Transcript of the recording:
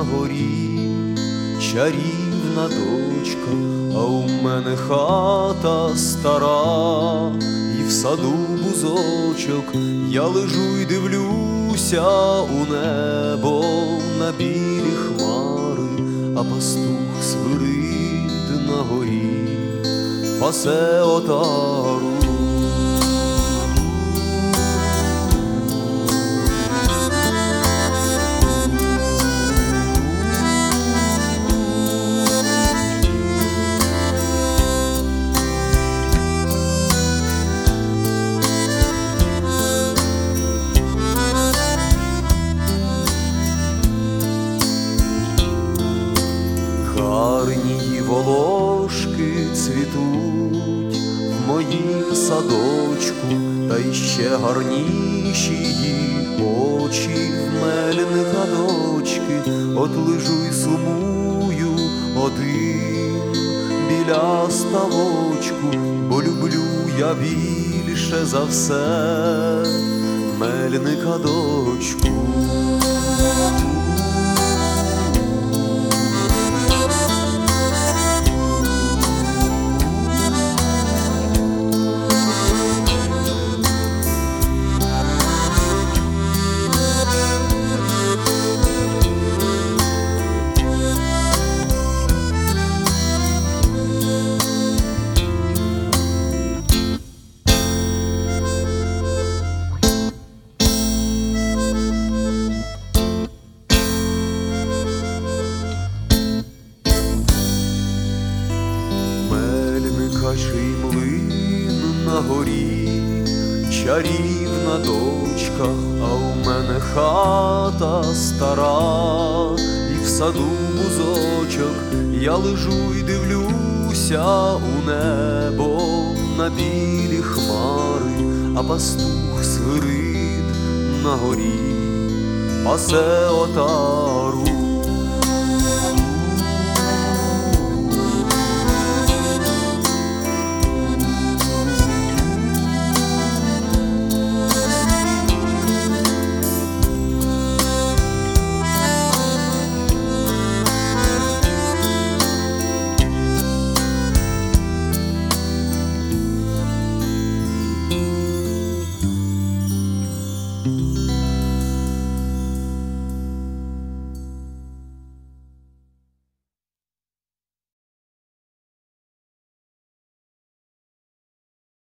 горі, чарівна дочка, а у мене хата стара, і в саду бузочок я лежу й дивлюся у небо на білі хмари, а пастух свирид на горі, пасе отару. Гарні волошки цвітуть в моїм садочку, та й ще гарніші її очі в мельника дочки, от лежу й сумую один біля ставочку, бо люблю я більше за все мельника дочку. Мельника млин на горі, чарівна дочка, а у мене хата стара, і в саду бузочок я лежу й дивлюся у небо на білі хмари, а пастух свирид на горі, пасе отару.